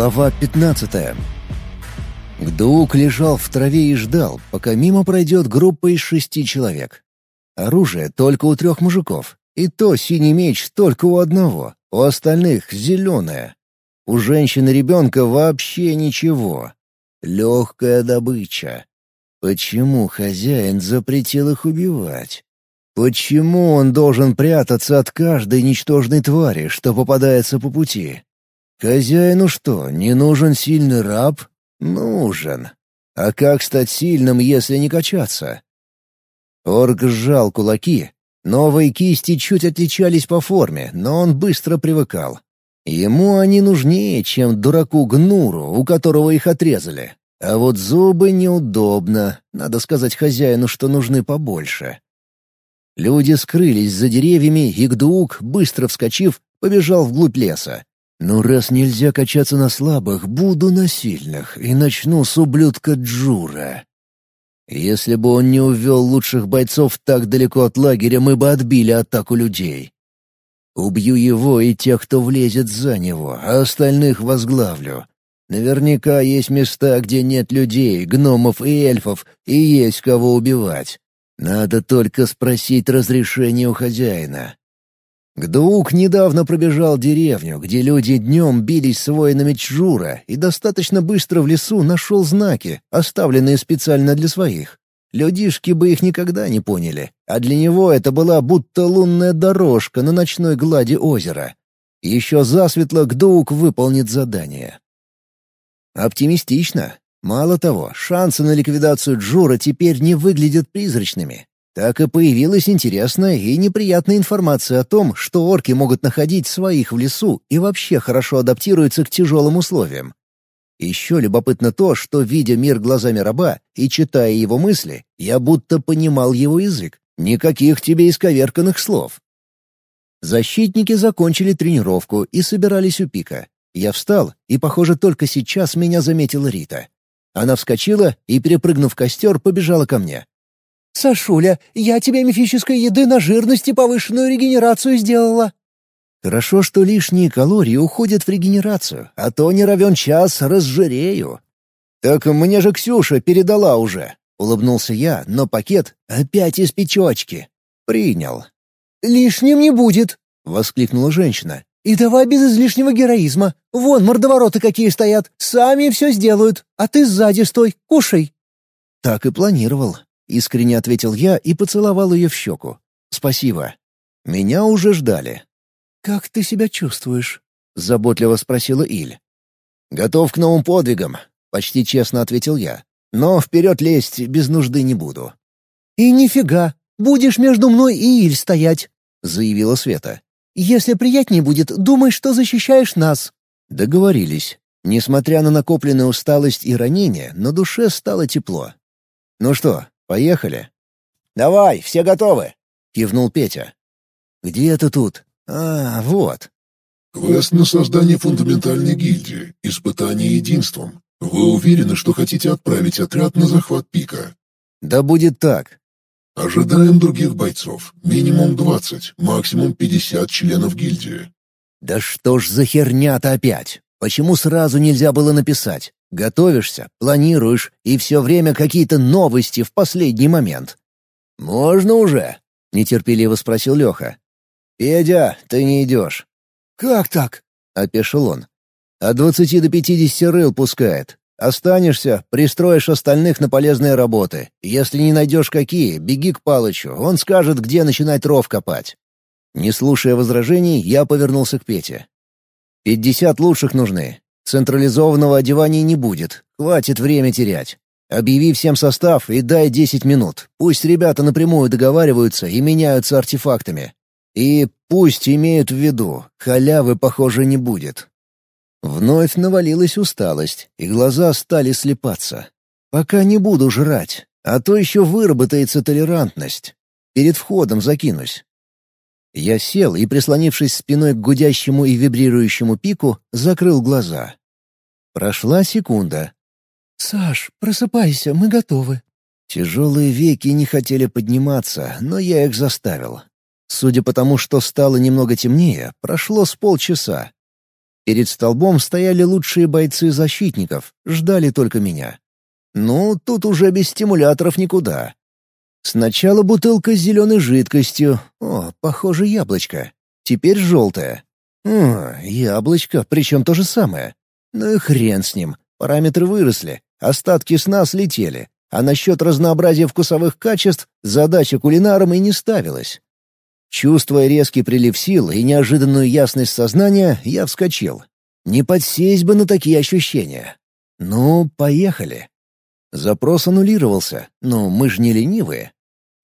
Глава 15 Гдук лежал в траве и ждал, пока мимо пройдет группа из шести человек. Оружие только у трех мужиков, и то синий меч только у одного, у остальных — зеленое. У женщины ребенка вообще ничего. Легкая добыча. Почему хозяин запретил их убивать? Почему он должен прятаться от каждой ничтожной твари, что попадается по пути? Хозяину что, не нужен сильный раб? Нужен. А как стать сильным, если не качаться? Орк сжал кулаки. Новые кисти чуть отличались по форме, но он быстро привыкал. Ему они нужнее, чем дураку Гнуру, у которого их отрезали. А вот зубы неудобно. Надо сказать хозяину, что нужны побольше. Люди скрылись за деревьями, и Гдуук, быстро вскочив, побежал вглубь леса. Но раз нельзя качаться на слабых, буду на сильных и начну с ублюдка Джура. Если бы он не увел лучших бойцов так далеко от лагеря, мы бы отбили атаку людей. Убью его и тех, кто влезет за него, а остальных возглавлю. Наверняка есть места, где нет людей, гномов и эльфов, и есть кого убивать. Надо только спросить разрешение у хозяина. Гдуук недавно пробежал деревню, где люди днем бились с воинами Чжура, и достаточно быстро в лесу нашел знаки, оставленные специально для своих. Людишки бы их никогда не поняли, а для него это была будто лунная дорожка на ночной глади озера. Еще засветло Гдуук выполнит задание. Оптимистично. Мало того, шансы на ликвидацию Джура теперь не выглядят призрачными. Так и появилась интересная и неприятная информация о том, что орки могут находить своих в лесу и вообще хорошо адаптируются к тяжелым условиям. Еще любопытно то, что, видя мир глазами раба и читая его мысли, я будто понимал его язык. Никаких тебе исковерканных слов. Защитники закончили тренировку и собирались у пика. Я встал, и, похоже, только сейчас меня заметила Рита. Она вскочила и, перепрыгнув костер, побежала ко мне. «Сашуля, я тебе мифической еды на жирность и повышенную регенерацию сделала». «Хорошо, что лишние калории уходят в регенерацию, а то не равен час разжирею». «Так мне же Ксюша передала уже», — улыбнулся я, но пакет опять из печочки. «Принял». «Лишним не будет», — воскликнула женщина. «И давай без излишнего героизма. Вон мордовороты какие стоят, сами все сделают, а ты сзади стой, кушай». Так и планировал. Искренне ответил я и поцеловал ее в щеку. «Спасибо. Меня уже ждали». «Как ты себя чувствуешь?» — заботливо спросила Иль. «Готов к новым подвигам», — почти честно ответил я. «Но вперед лезть без нужды не буду». «И нифига! Будешь между мной и Иль стоять», — заявила Света. «Если приятнее будет, думай, что защищаешь нас». Договорились. Несмотря на накопленную усталость и ранения, на душе стало тепло. «Ну что, Поехали?» «Давай, все готовы!» — кивнул Петя. «Где это тут? А, вот». «Квест на создание фундаментальной гильдии. Испытание единством. Вы уверены, что хотите отправить отряд на захват пика?» «Да будет так». «Ожидаем других бойцов. Минимум двадцать, максимум пятьдесят членов гильдии». «Да что ж за херня-то опять? Почему сразу нельзя было написать? Готовишься, планируешь, и все время какие-то новости в последний момент. «Можно уже?» — нетерпеливо спросил Леха. «Педя, ты не идешь». «Как так?» — опешил он. «От двадцати до пятидесяти рыл пускает. Останешься, пристроишь остальных на полезные работы. Если не найдешь какие, беги к Палычу, он скажет, где начинать ров копать». Не слушая возражений, я повернулся к Пете. «Пятьдесят лучших нужны. Централизованного одевания не будет, хватит время терять. Объяви всем состав и дай десять минут. Пусть ребята напрямую договариваются и меняются артефактами. И пусть имеют в виду, халявы, похоже, не будет. Вновь навалилась усталость, и глаза стали слепаться. Пока не буду жрать, а то еще выработается толерантность. Перед входом закинусь. Я сел и, прислонившись спиной к гудящему и вибрирующему пику, закрыл глаза. Прошла секунда. «Саш, просыпайся, мы готовы». Тяжелые веки не хотели подниматься, но я их заставил. Судя по тому, что стало немного темнее, прошло с полчаса. Перед столбом стояли лучшие бойцы защитников, ждали только меня. Ну, тут уже без стимуляторов никуда. Сначала бутылка с зеленой жидкостью. О, похоже, яблочко. Теперь желтое. О, яблочко, причем то же самое. Ну и хрен с ним. Параметры выросли, остатки сна слетели. А насчет разнообразия вкусовых качеств задача кулинарам и не ставилась. Чувствуя резкий прилив сил и неожиданную ясность сознания, я вскочил. Не подсесть бы на такие ощущения. Ну, поехали. Запрос аннулировался, но мы же не ленивые.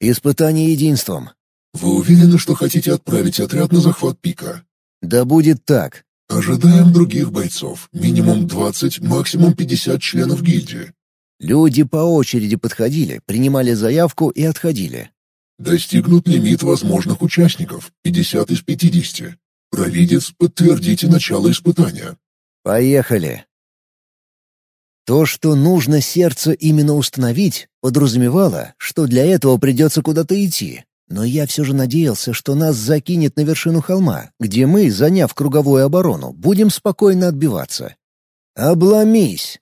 Испытание единством. Вы уверены, что хотите отправить отряд на захват пика? Да будет так. Ожидаем других бойцов. Минимум 20, максимум 50 членов гильдии. Люди по очереди подходили, принимали заявку и отходили. Достигнут лимит возможных участников — 50 из 50. Провидец, подтвердите начало испытания. Поехали. То, что нужно сердце именно установить, подразумевало, что для этого придется куда-то идти. Но я все же надеялся, что нас закинет на вершину холма, где мы, заняв круговую оборону, будем спокойно отбиваться. Обломись!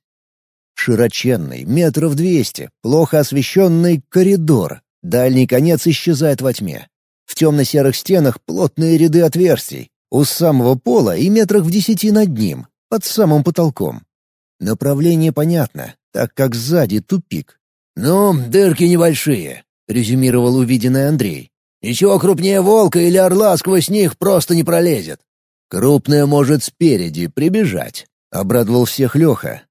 Широченный, метров двести, плохо освещенный коридор. Дальний конец исчезает во тьме. В темно-серых стенах плотные ряды отверстий. У самого пола и метрах в десяти над ним, под самым потолком. Направление понятно, так как сзади тупик. «Ну, дырки небольшие», — резюмировал увиденный Андрей. «Ничего крупнее волка или орла сквозь них просто не пролезет». «Крупное может спереди прибежать», — обрадовал всех Леха.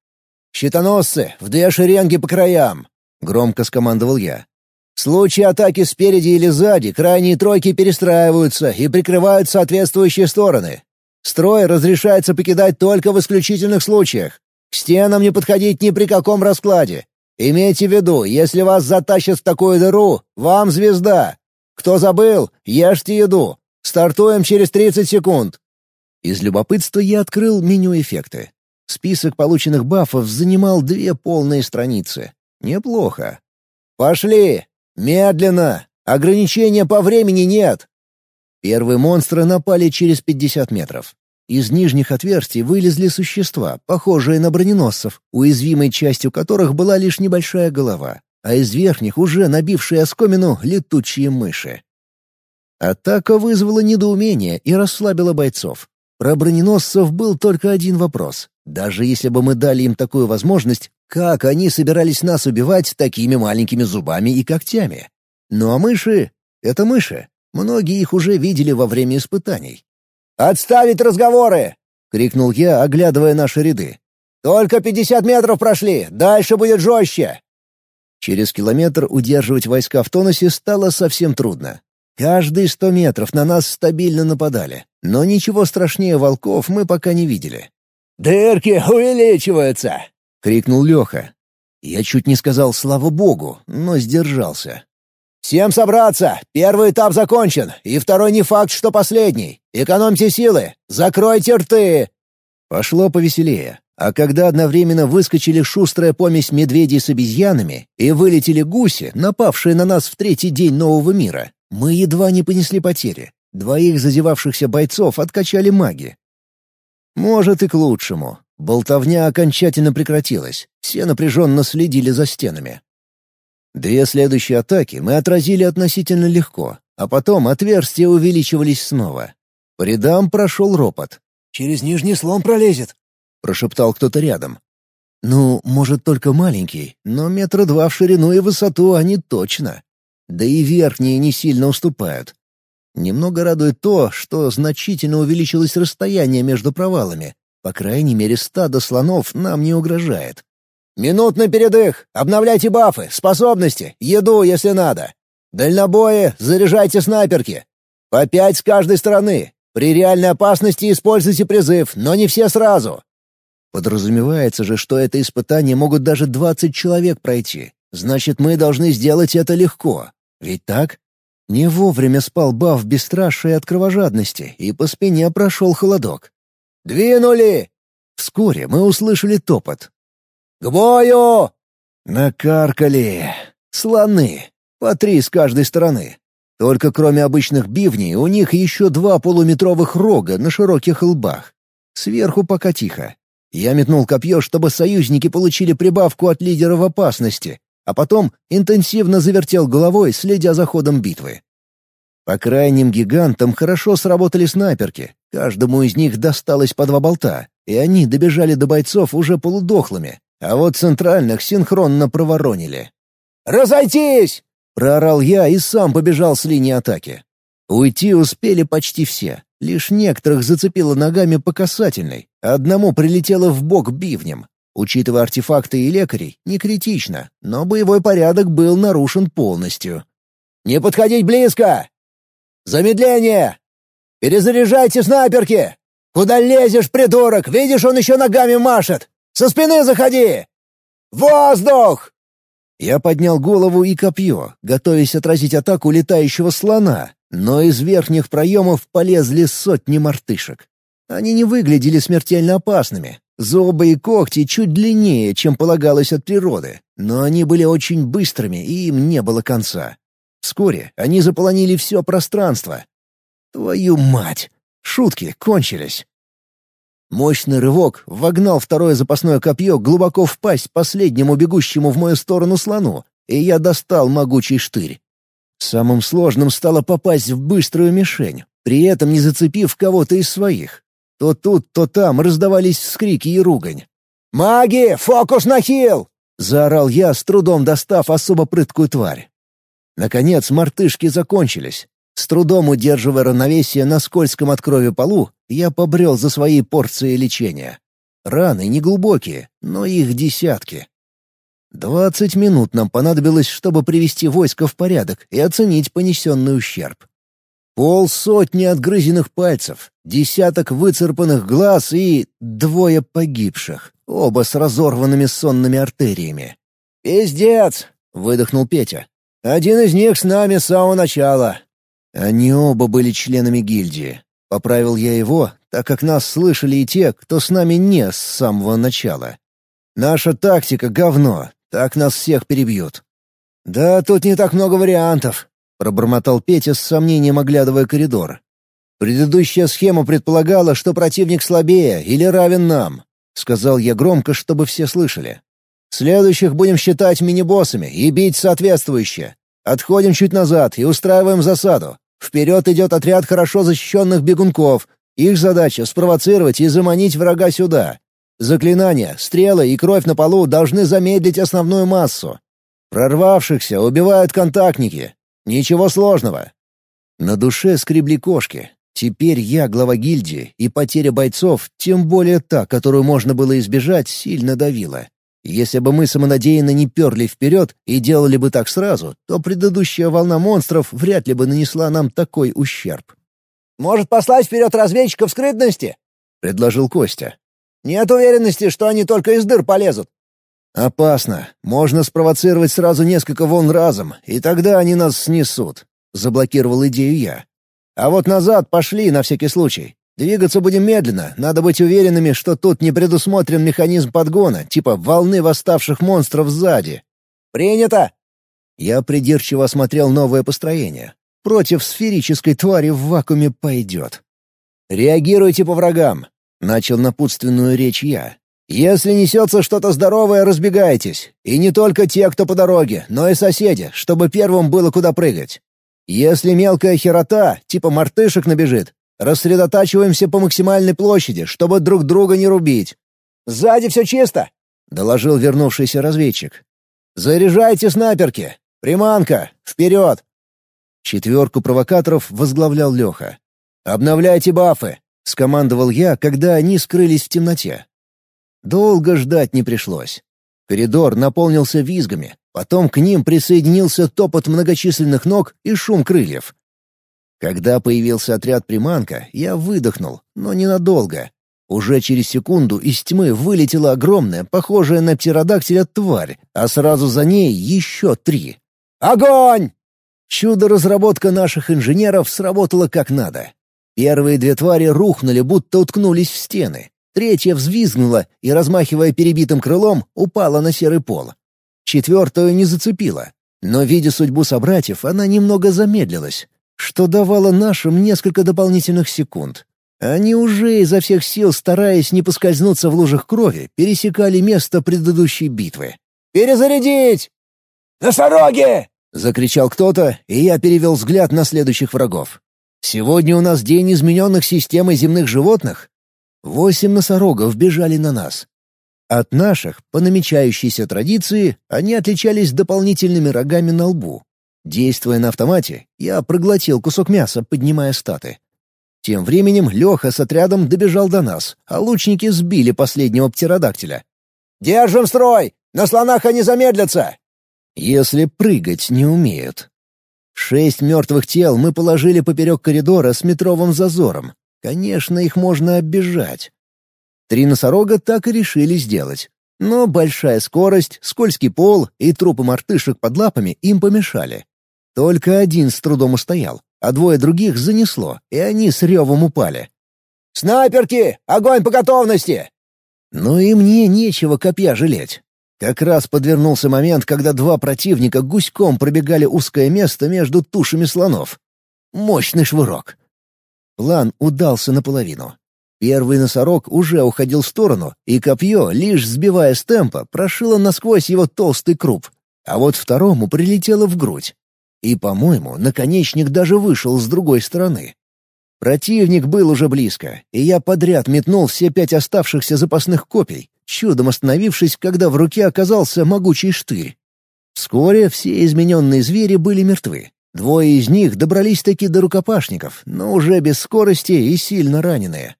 «Щитоносцы, в две шеренги по краям», — громко скомандовал я. «В случае атаки спереди или сзади крайние тройки перестраиваются и прикрывают соответствующие стороны. Строй разрешается покидать только в исключительных случаях. К стенам не подходить ни при каком раскладе. Имейте в виду, если вас затащат в такую дыру, вам звезда. Кто забыл, ешьте еду. Стартуем через 30 секунд. Из любопытства я открыл меню эффекты. Список полученных бафов занимал две полные страницы. Неплохо. «Пошли! Медленно! Ограничения по времени нет!» Первые монстры напали через 50 метров. Из нижних отверстий вылезли существа, похожие на броненосцев, уязвимой частью которых была лишь небольшая голова, а из верхних уже набившие оскомину летучие мыши. Атака вызвала недоумение и расслабила бойцов. Про броненосцев был только один вопрос. Даже если бы мы дали им такую возможность, как они собирались нас убивать такими маленькими зубами и когтями? Ну а мыши — это мыши. Многие их уже видели во время испытаний. «Отставить разговоры!» — крикнул я, оглядывая наши ряды. «Только пятьдесят метров прошли, дальше будет жестче!» Через километр удерживать войска в тонусе стало совсем трудно. Каждые сто метров на нас стабильно нападали, но ничего страшнее волков мы пока не видели. «Дырки увеличиваются!» — крикнул Леха. Я чуть не сказал «слава богу», но сдержался. «Всем собраться! Первый этап закончен, и второй не факт, что последний. Экономьте силы! Закройте рты!» Пошло повеселее. А когда одновременно выскочили шустрая помесь медведей с обезьянами и вылетели гуси, напавшие на нас в третий день нового мира, мы едва не понесли потери. Двоих зазевавшихся бойцов откачали маги. Может и к лучшему. Болтовня окончательно прекратилась. Все напряженно следили за стенами. Две следующие атаки мы отразили относительно легко, а потом отверстия увеличивались снова. По рядам прошел ропот. «Через нижний слом пролезет», — прошептал кто-то рядом. «Ну, может, только маленький, но метра два в ширину и высоту они точно. Да и верхние не сильно уступают. Немного радует то, что значительно увеличилось расстояние между провалами. По крайней мере, стадо слонов нам не угрожает. «Минутный передых! Обновляйте бафы, способности, еду, если надо. Дальнобои, заряжайте снайперки. По пять с каждой стороны. При реальной опасности используйте призыв, но не все сразу». Подразумевается же, что это испытание могут даже двадцать человек пройти. Значит, мы должны сделать это легко. Ведь так? Не вовремя спал баф бесстрашия от кровожадности, и по спине прошел холодок. «Двинули!» Вскоре мы услышали топот. «К бою!» Накаркали. Слоны. По три с каждой стороны. Только кроме обычных бивней, у них еще два полуметровых рога на широких лбах. Сверху пока тихо. Я метнул копье, чтобы союзники получили прибавку от лидера в опасности, а потом интенсивно завертел головой, следя за ходом битвы. По крайним гигантам хорошо сработали снайперки. Каждому из них досталось по два болта, и они добежали до бойцов уже полудохлыми, а вот центральных синхронно проворонили. «Разойтись!» — проорал я и сам побежал с линии атаки. Уйти успели почти все. Лишь некоторых зацепило ногами по касательной, одному прилетело в бок бивнем. Учитывая артефакты и лекарей, не критично, но боевой порядок был нарушен полностью. «Не подходить близко! Замедление! Перезаряжайте снайперки! Куда лезешь, придурок? Видишь, он еще ногами машет! Со спины заходи! Воздух!» Я поднял голову и копье, готовясь отразить атаку летающего слона, но из верхних проемов полезли сотни мартышек. Они не выглядели смертельно опасными. Зубы и когти чуть длиннее, чем полагалось от природы, но они были очень быстрыми, и им не было конца. Вскоре они заполонили все пространство. Твою мать! Шутки кончились. Мощный рывок вогнал второе запасное копье глубоко в пасть последнему бегущему в мою сторону слону, и я достал могучий штырь. Самым сложным стало попасть в быструю мишень, при этом не зацепив кого-то из своих. То тут, то там раздавались вскрики и ругань. «Маги! Фокус на хил!» — заорал я, с трудом достав особо прыткую тварь. Наконец мартышки закончились. С трудом удерживая равновесие на скользком от крови полу, я побрел за своей порцией лечения. Раны неглубокие, но их десятки. Двадцать минут нам понадобилось, чтобы привести войско в порядок и оценить понесенный ущерб. Полсотни отгрызенных пальцев, десяток выцарпанных глаз и двое погибших, оба с разорванными сонными артериями. «Пиздец!» — выдохнул Петя. «Один из них с нами с самого начала». Они оба были членами гильдии. Поправил я его, так как нас слышали и те, кто с нами не с самого начала. Наша тактика — говно, так нас всех перебьют. «Да тут не так много вариантов», — пробормотал Петя с сомнением, оглядывая коридор. «Предыдущая схема предполагала, что противник слабее или равен нам», — сказал я громко, чтобы все слышали. «Следующих будем считать мини-боссами и бить соответствующе. Отходим чуть назад и устраиваем засаду. Вперед идет отряд хорошо защищенных бегунков. Их задача — спровоцировать и заманить врага сюда. Заклинания, стрелы и кровь на полу должны замедлить основную массу. Прорвавшихся убивают контактники. Ничего сложного. На душе скребли кошки. Теперь я глава гильдии, и потеря бойцов, тем более та, которую можно было избежать, сильно давила. Если бы мы самонадеянно не перли вперед и делали бы так сразу, то предыдущая волна монстров вряд ли бы нанесла нам такой ущерб. «Может, послать вперед разведчиков скрытности?» — предложил Костя. Нет уверенности, что они только из дыр полезут. Опасно. Можно спровоцировать сразу несколько волн разом, и тогда они нас снесут. Заблокировал идею я. А вот назад пошли на всякий случай. Двигаться будем медленно, надо быть уверенными, что тут не предусмотрен механизм подгона, типа волны восставших монстров сзади. «Принято!» Я придирчиво осмотрел новое построение. Против сферической твари в вакууме пойдет. «Реагируйте по врагам. Начал напутственную речь я. «Если несется что-то здоровое, разбегайтесь. И не только те, кто по дороге, но и соседи, чтобы первым было куда прыгать. Если мелкая херота, типа мартышек набежит, рассредотачиваемся по максимальной площади, чтобы друг друга не рубить». «Сзади все чисто», — доложил вернувшийся разведчик. «Заряжайте снайперки! Приманка! Вперед!» Четверку провокаторов возглавлял Леха. «Обновляйте бафы! — скомандовал я, когда они скрылись в темноте. Долго ждать не пришлось. Коридор наполнился визгами, потом к ним присоединился топот многочисленных ног и шум крыльев. Когда появился отряд приманка, я выдохнул, но ненадолго. Уже через секунду из тьмы вылетела огромная, похожая на птеродактиля тварь, а сразу за ней еще три. «Огонь!» Чудо-разработка наших инженеров сработала как надо. Первые две твари рухнули, будто уткнулись в стены. Третья взвизгнула и, размахивая перебитым крылом, упала на серый пол. Четвертую не зацепила. Но, видя судьбу собратьев, она немного замедлилась, что давало нашим несколько дополнительных секунд. Они уже изо всех сил, стараясь не поскользнуться в лужах крови, пересекали место предыдущей битвы. «Перезарядить!» «Носороги!» — закричал кто-то, и я перевел взгляд на следующих врагов. «Сегодня у нас день измененных системой земных животных?» Восемь носорогов бежали на нас. От наших, по намечающейся традиции, они отличались дополнительными рогами на лбу. Действуя на автомате, я проглотил кусок мяса, поднимая статы. Тем временем Леха с отрядом добежал до нас, а лучники сбили последнего птеродактиля. «Держим строй! На слонах они замедлятся!» Если прыгать не умеют. Шесть мертвых тел мы положили поперек коридора с метровым зазором. Конечно, их можно оббежать. Три носорога так и решили сделать. Но большая скорость, скользкий пол и трупы мартышек под лапами им помешали. Только один с трудом устоял, а двое других занесло, и они с ревом упали. «Снайперки! Огонь по готовности!» Но и мне нечего копья жалеть. Как раз подвернулся момент, когда два противника гуськом пробегали узкое место между тушами слонов. Мощный швырок. План удался наполовину. Первый носорог уже уходил в сторону, и копье, лишь сбивая с темпа, прошило насквозь его толстый круп, а вот второму прилетело в грудь. И, по-моему, наконечник даже вышел с другой стороны. Противник был уже близко, и я подряд метнул все пять оставшихся запасных копий, чудом остановившись, когда в руке оказался могучий штырь. Вскоре все измененные звери были мертвы. Двое из них добрались-таки до рукопашников, но уже без скорости и сильно раненые.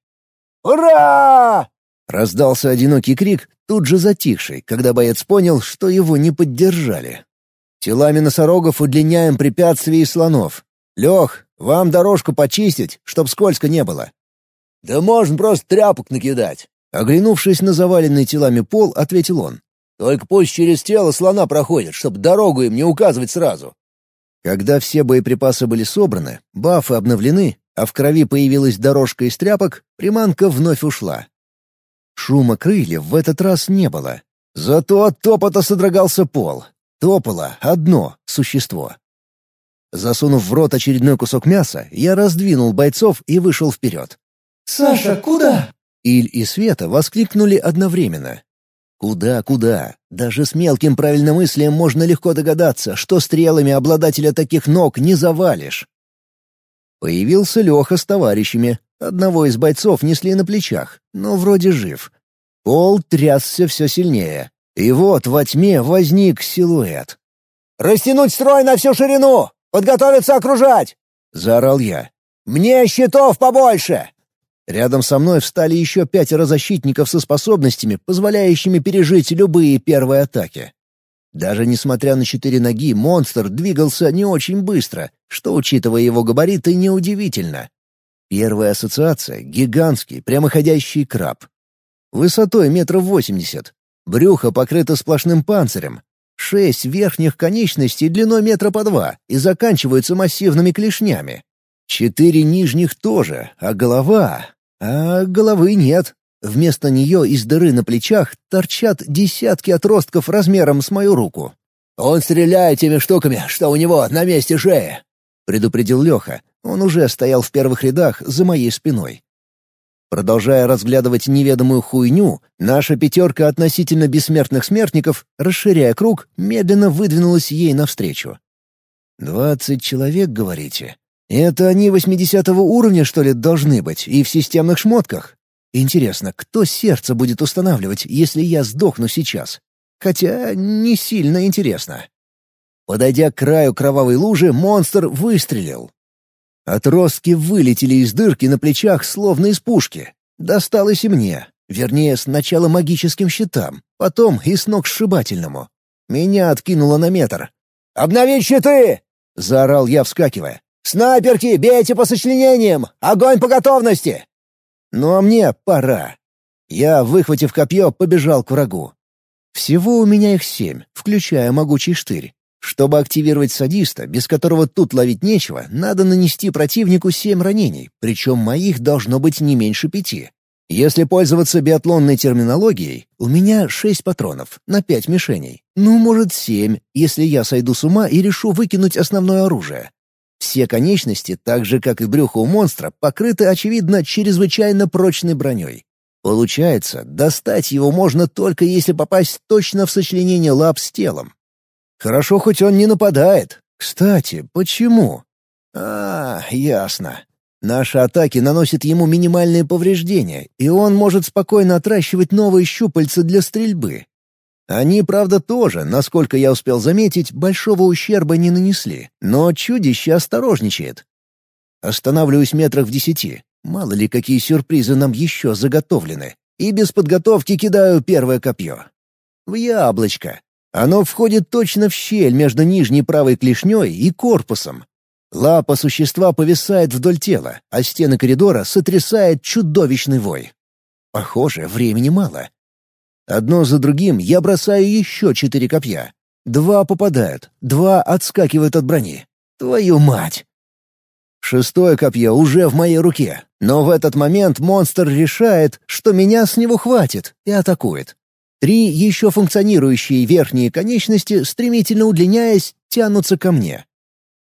«Ура!» — раздался одинокий крик, тут же затихший, когда боец понял, что его не поддержали. Телами носорогов удлиняем препятствия и слонов. Лех, вам дорожку почистить, чтоб скользко не было. «Да можно просто тряпок накидать», Оглянувшись на заваленный телами пол, ответил он. «Только пусть через тело слона проходит, чтобы дорогу им не указывать сразу». Когда все боеприпасы были собраны, бафы обновлены, а в крови появилась дорожка из тряпок, приманка вновь ушла. Шума крыльев в этот раз не было. Зато от топота содрогался пол. Топало одно существо. Засунув в рот очередной кусок мяса, я раздвинул бойцов и вышел вперед. «Саша, куда?» Иль и Света воскликнули одновременно. Куда, куда? Даже с мелким правильномыслием можно легко догадаться, что стрелами обладателя таких ног не завалишь. Появился Леха с товарищами. Одного из бойцов несли на плечах, но вроде жив. Пол трясся все сильнее. И вот во тьме возник силуэт. «Растянуть строй на всю ширину! Подготовиться окружать!» — заорал я. «Мне щитов побольше!» Рядом со мной встали еще пятеро защитников со способностями, позволяющими пережить любые первые атаки. Даже несмотря на четыре ноги, монстр двигался не очень быстро, что, учитывая его габариты, неудивительно. Первая ассоциация — гигантский, прямоходящий краб. Высотой метров восемьдесят. Брюхо покрыто сплошным панцирем. Шесть верхних конечностей длиной метра по два и заканчиваются массивными клешнями. Четыре нижних тоже, а голова... А головы нет. Вместо нее из дыры на плечах торчат десятки отростков размером с мою руку. «Он стреляет теми штуками, что у него на месте шеи», — предупредил Леха. Он уже стоял в первых рядах за моей спиной. Продолжая разглядывать неведомую хуйню, наша пятерка относительно бессмертных смертников, расширяя круг, медленно выдвинулась ей навстречу. «Двадцать человек, говорите?» Это они восьмидесятого уровня, что ли, должны быть, и в системных шмотках? Интересно, кто сердце будет устанавливать, если я сдохну сейчас? Хотя не сильно интересно. Подойдя к краю кровавой лужи, монстр выстрелил. Отростки вылетели из дырки на плечах, словно из пушки. Досталось и мне. Вернее, сначала магическим щитам, потом и сногсшибательному. Меня откинуло на метр. «Обновить щиты!» — заорал я, вскакивая. «Снайперки, бейте по сочленениям! Огонь по готовности!» «Ну а мне пора». Я, выхватив копье, побежал к врагу. Всего у меня их семь, включая могучий штырь. Чтобы активировать садиста, без которого тут ловить нечего, надо нанести противнику семь ранений, причем моих должно быть не меньше пяти. Если пользоваться биатлонной терминологией, у меня шесть патронов на пять мишеней. Ну, может, семь, если я сойду с ума и решу выкинуть основное оружие. Все конечности, так же как и брюхо у монстра, покрыты, очевидно, чрезвычайно прочной броней. Получается, достать его можно только если попасть точно в сочленение лап с телом. Хорошо, хоть он не нападает. Кстати, почему? А, ясно. Наши атаки наносят ему минимальные повреждения, и он может спокойно отращивать новые щупальца для стрельбы. Они, правда, тоже, насколько я успел заметить, большого ущерба не нанесли, но чудище осторожничает. Останавливаюсь метрах в десяти. Мало ли, какие сюрпризы нам еще заготовлены. И без подготовки кидаю первое копье. В яблочко. Оно входит точно в щель между нижней правой клешней и корпусом. Лапа существа повисает вдоль тела, а стены коридора сотрясает чудовищный вой. Похоже, времени мало. Одно за другим я бросаю еще четыре копья. Два попадают, два отскакивают от брони. Твою мать! Шестое копье уже в моей руке, но в этот момент монстр решает, что меня с него хватит, и атакует. Три еще функционирующие верхние конечности, стремительно удлиняясь, тянутся ко мне.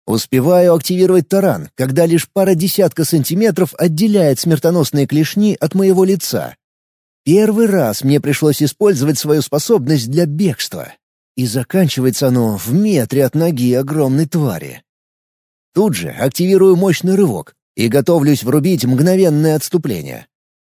Успеваю активировать таран, когда лишь пара десятка сантиметров отделяет смертоносные клешни от моего лица. Первый раз мне пришлось использовать свою способность для бегства. И заканчивается оно в метре от ноги огромной твари. Тут же активирую мощный рывок и готовлюсь врубить мгновенное отступление.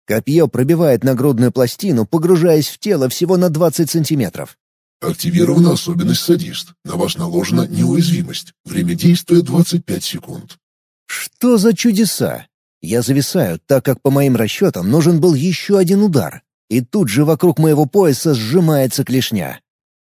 Копье пробивает нагрудную пластину, погружаясь в тело всего на 20 сантиметров. Активирована особенность «Садист». На вас наложена неуязвимость. Время действия 25 секунд. Что за чудеса? Я зависаю, так как по моим расчетам нужен был еще один удар. И тут же вокруг моего пояса сжимается клешня.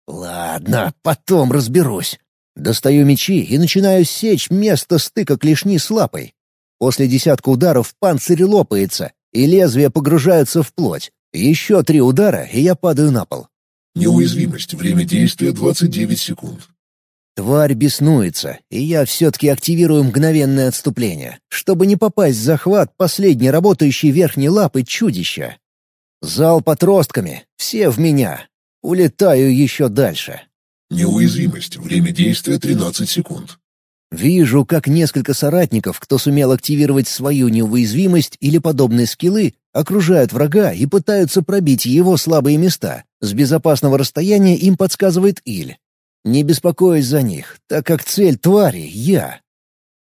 Ладно, потом разберусь. Достаю мечи и начинаю сечь место стыка клешни с лапой. После десятка ударов панцирь лопается, и лезвия погружаются в плоть. Еще три удара, и я падаю на пол. Неуязвимость. Время действия 29 секунд. Тварь беснуется, и я все-таки активирую мгновенное отступление, чтобы не попасть в захват последней работающей верхней лапы чудища. Зал подростками, все в меня. Улетаю еще дальше. Неуязвимость. Время действия 13 секунд. Вижу, как несколько соратников, кто сумел активировать свою неуязвимость или подобные скиллы, окружают врага и пытаются пробить его слабые места. С безопасного расстояния им подсказывает Иль. Не беспокоюсь за них, так как цель твари — я.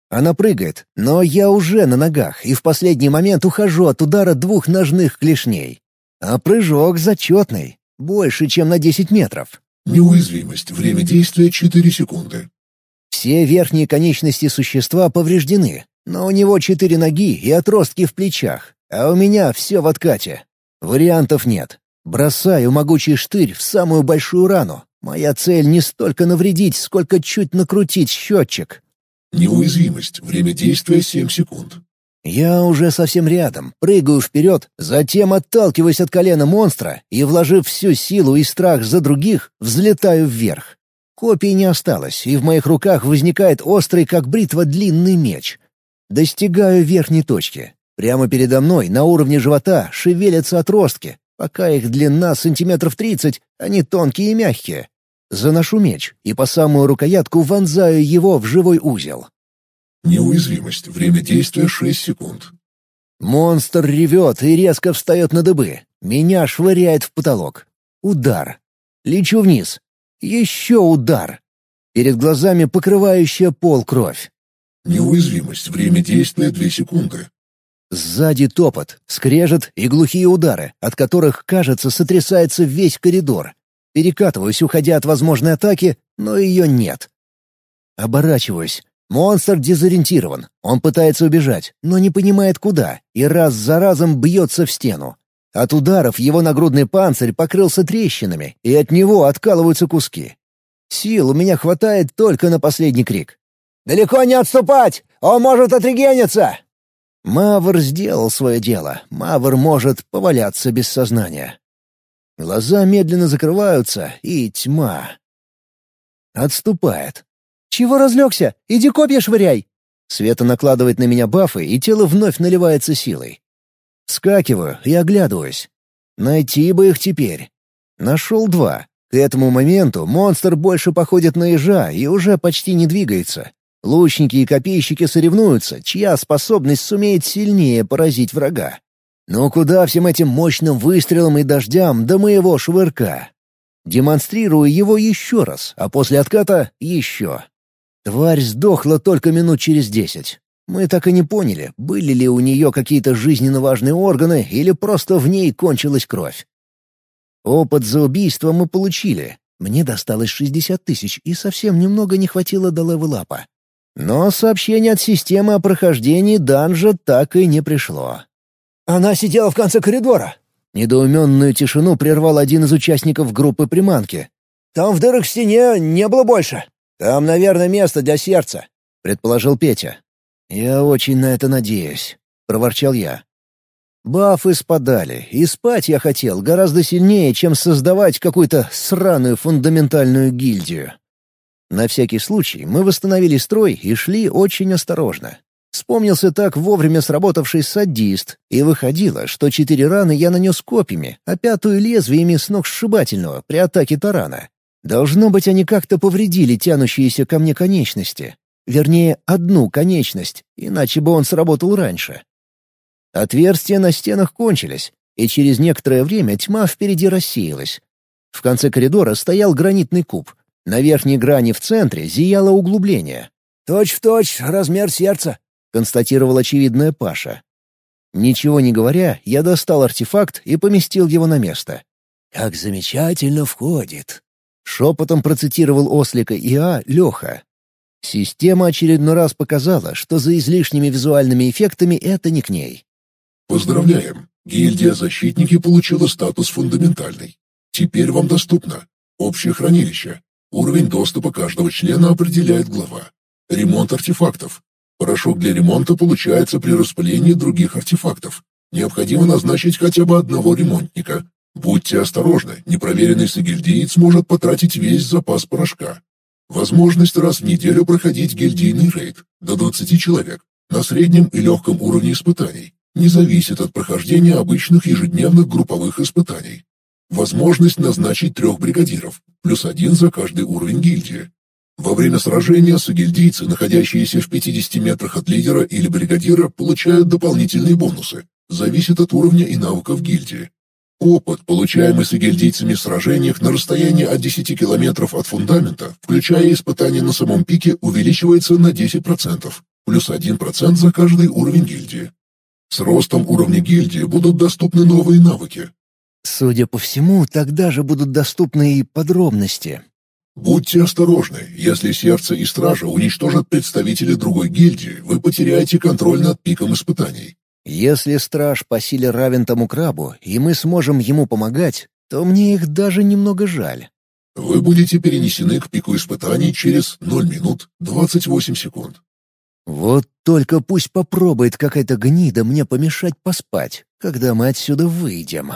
Она прыгает, но я уже на ногах и в последний момент ухожу от удара двух ножных клешней. А прыжок зачетный, больше, чем на 10 метров. Неуязвимость. Время действия 4 секунды. Все верхние конечности существа повреждены, но у него четыре ноги и отростки в плечах, а у меня все в откате. Вариантов нет. Бросаю могучий штырь в самую большую рану. Моя цель не столько навредить, сколько чуть накрутить счетчик. Неуязвимость. Время действия 7 секунд. Я уже совсем рядом, прыгаю вперед, затем отталкиваюсь от колена монстра и, вложив всю силу и страх за других, взлетаю вверх. Копий не осталось, и в моих руках возникает острый, как бритва, длинный меч. Достигаю верхней точки. Прямо передо мной, на уровне живота, шевелятся отростки. Пока их длина сантиметров тридцать, они тонкие и мягкие. Заношу меч и по самую рукоятку вонзаю его в живой узел. Неуязвимость. Время действия 6 секунд. Монстр ревет и резко встает на дыбы. Меня швыряет в потолок. Удар. Лечу вниз. Еще удар. Перед глазами покрывающая пол кровь. Неуязвимость. Время действия 2 секунды. Сзади топот, скрежет и глухие удары, от которых, кажется, сотрясается весь коридор. Перекатываюсь, уходя от возможной атаки, но ее нет. Оборачиваюсь. Монстр дезориентирован. Он пытается убежать, но не понимает куда, и раз за разом бьется в стену. От ударов его нагрудный панцирь покрылся трещинами, и от него откалываются куски. Сил у меня хватает только на последний крик. «Далеко не отступать! Он может отрегениться!» Мавр сделал свое дело. Мавр может поваляться без сознания. Глаза медленно закрываются, и тьма. Отступает. «Чего разлегся? Иди копья швыряй!» Света накладывает на меня бафы, и тело вновь наливается силой. Скакиваю и оглядываюсь. Найти бы их теперь. Нашел два. К этому моменту монстр больше походит на ежа и уже почти не двигается. Лучники и копейщики соревнуются, чья способность сумеет сильнее поразить врага. Но куда всем этим мощным выстрелам и дождям до моего швырка? Демонстрирую его еще раз, а после отката — еще. Тварь сдохла только минут через десять. Мы так и не поняли, были ли у нее какие-то жизненно важные органы или просто в ней кончилась кровь. Опыт за убийство мы получили. Мне досталось 60 тысяч, и совсем немного не хватило до левелапа. Но сообщение от системы о прохождении данжа так и не пришло. «Она сидела в конце коридора!» Недоуменную тишину прервал один из участников группы приманки. «Там в дырах в стене не было больше. Там, наверное, место для сердца», — предположил Петя. «Я очень на это надеюсь», — проворчал я. Бафы спадали, и спать я хотел гораздо сильнее, чем создавать какую-то сраную фундаментальную гильдию. На всякий случай мы восстановили строй и шли очень осторожно. Вспомнился так вовремя сработавший садист, и выходило, что четыре раны я нанес копьями, а пятую — лезвиями с ног сшибательного при атаке тарана. Должно быть, они как-то повредили тянущиеся ко мне конечности. Вернее, одну конечность, иначе бы он сработал раньше. Отверстия на стенах кончились, и через некоторое время тьма впереди рассеялась. В конце коридора стоял гранитный куб, на верхней грани в центре зияло углубление. «Точь-в-точь точь размер сердца», — констатировал очевидная Паша. Ничего не говоря, я достал артефакт и поместил его на место. «Как замечательно входит», — шепотом процитировал ослика ИА Леха. Система очередной раз показала, что за излишними визуальными эффектами это не к ней. «Поздравляем! Гильдия «Защитники» получила статус фундаментальный. Теперь вам доступно общее хранилище, Уровень доступа каждого члена определяет глава. Ремонт артефактов. Порошок для ремонта получается при распылении других артефактов. Необходимо назначить хотя бы одного ремонтника. Будьте осторожны, непроверенный сагильдиец может потратить весь запас порошка. Возможность раз в неделю проходить гильдийный рейд до 20 человек на среднем и легком уровне испытаний. Не зависит от прохождения обычных ежедневных групповых испытаний. Возможность назначить трех бригадиров, плюс один за каждый уровень гильдии. Во время сражения сагильдийцы, находящиеся в 50 метрах от лидера или бригадира, получают дополнительные бонусы. Зависит от уровня и навыков гильдии. Опыт, получаемый сагильдийцами в сражениях на расстоянии от 10 километров от фундамента, включая испытания на самом пике, увеличивается на 10%, плюс 1% за каждый уровень гильдии. С ростом уровня гильдии будут доступны новые навыки, Судя по всему, тогда же будут доступны и подробности. Будьте осторожны, если сердце и стража уничтожат представителей другой гильдии, вы потеряете контроль над пиком испытаний. Если страж по силе равен тому крабу, и мы сможем ему помогать, то мне их даже немного жаль. Вы будете перенесены к пику испытаний через 0 минут 28 секунд. Вот только пусть попробует какая-то гнида мне помешать поспать, когда мы отсюда выйдем.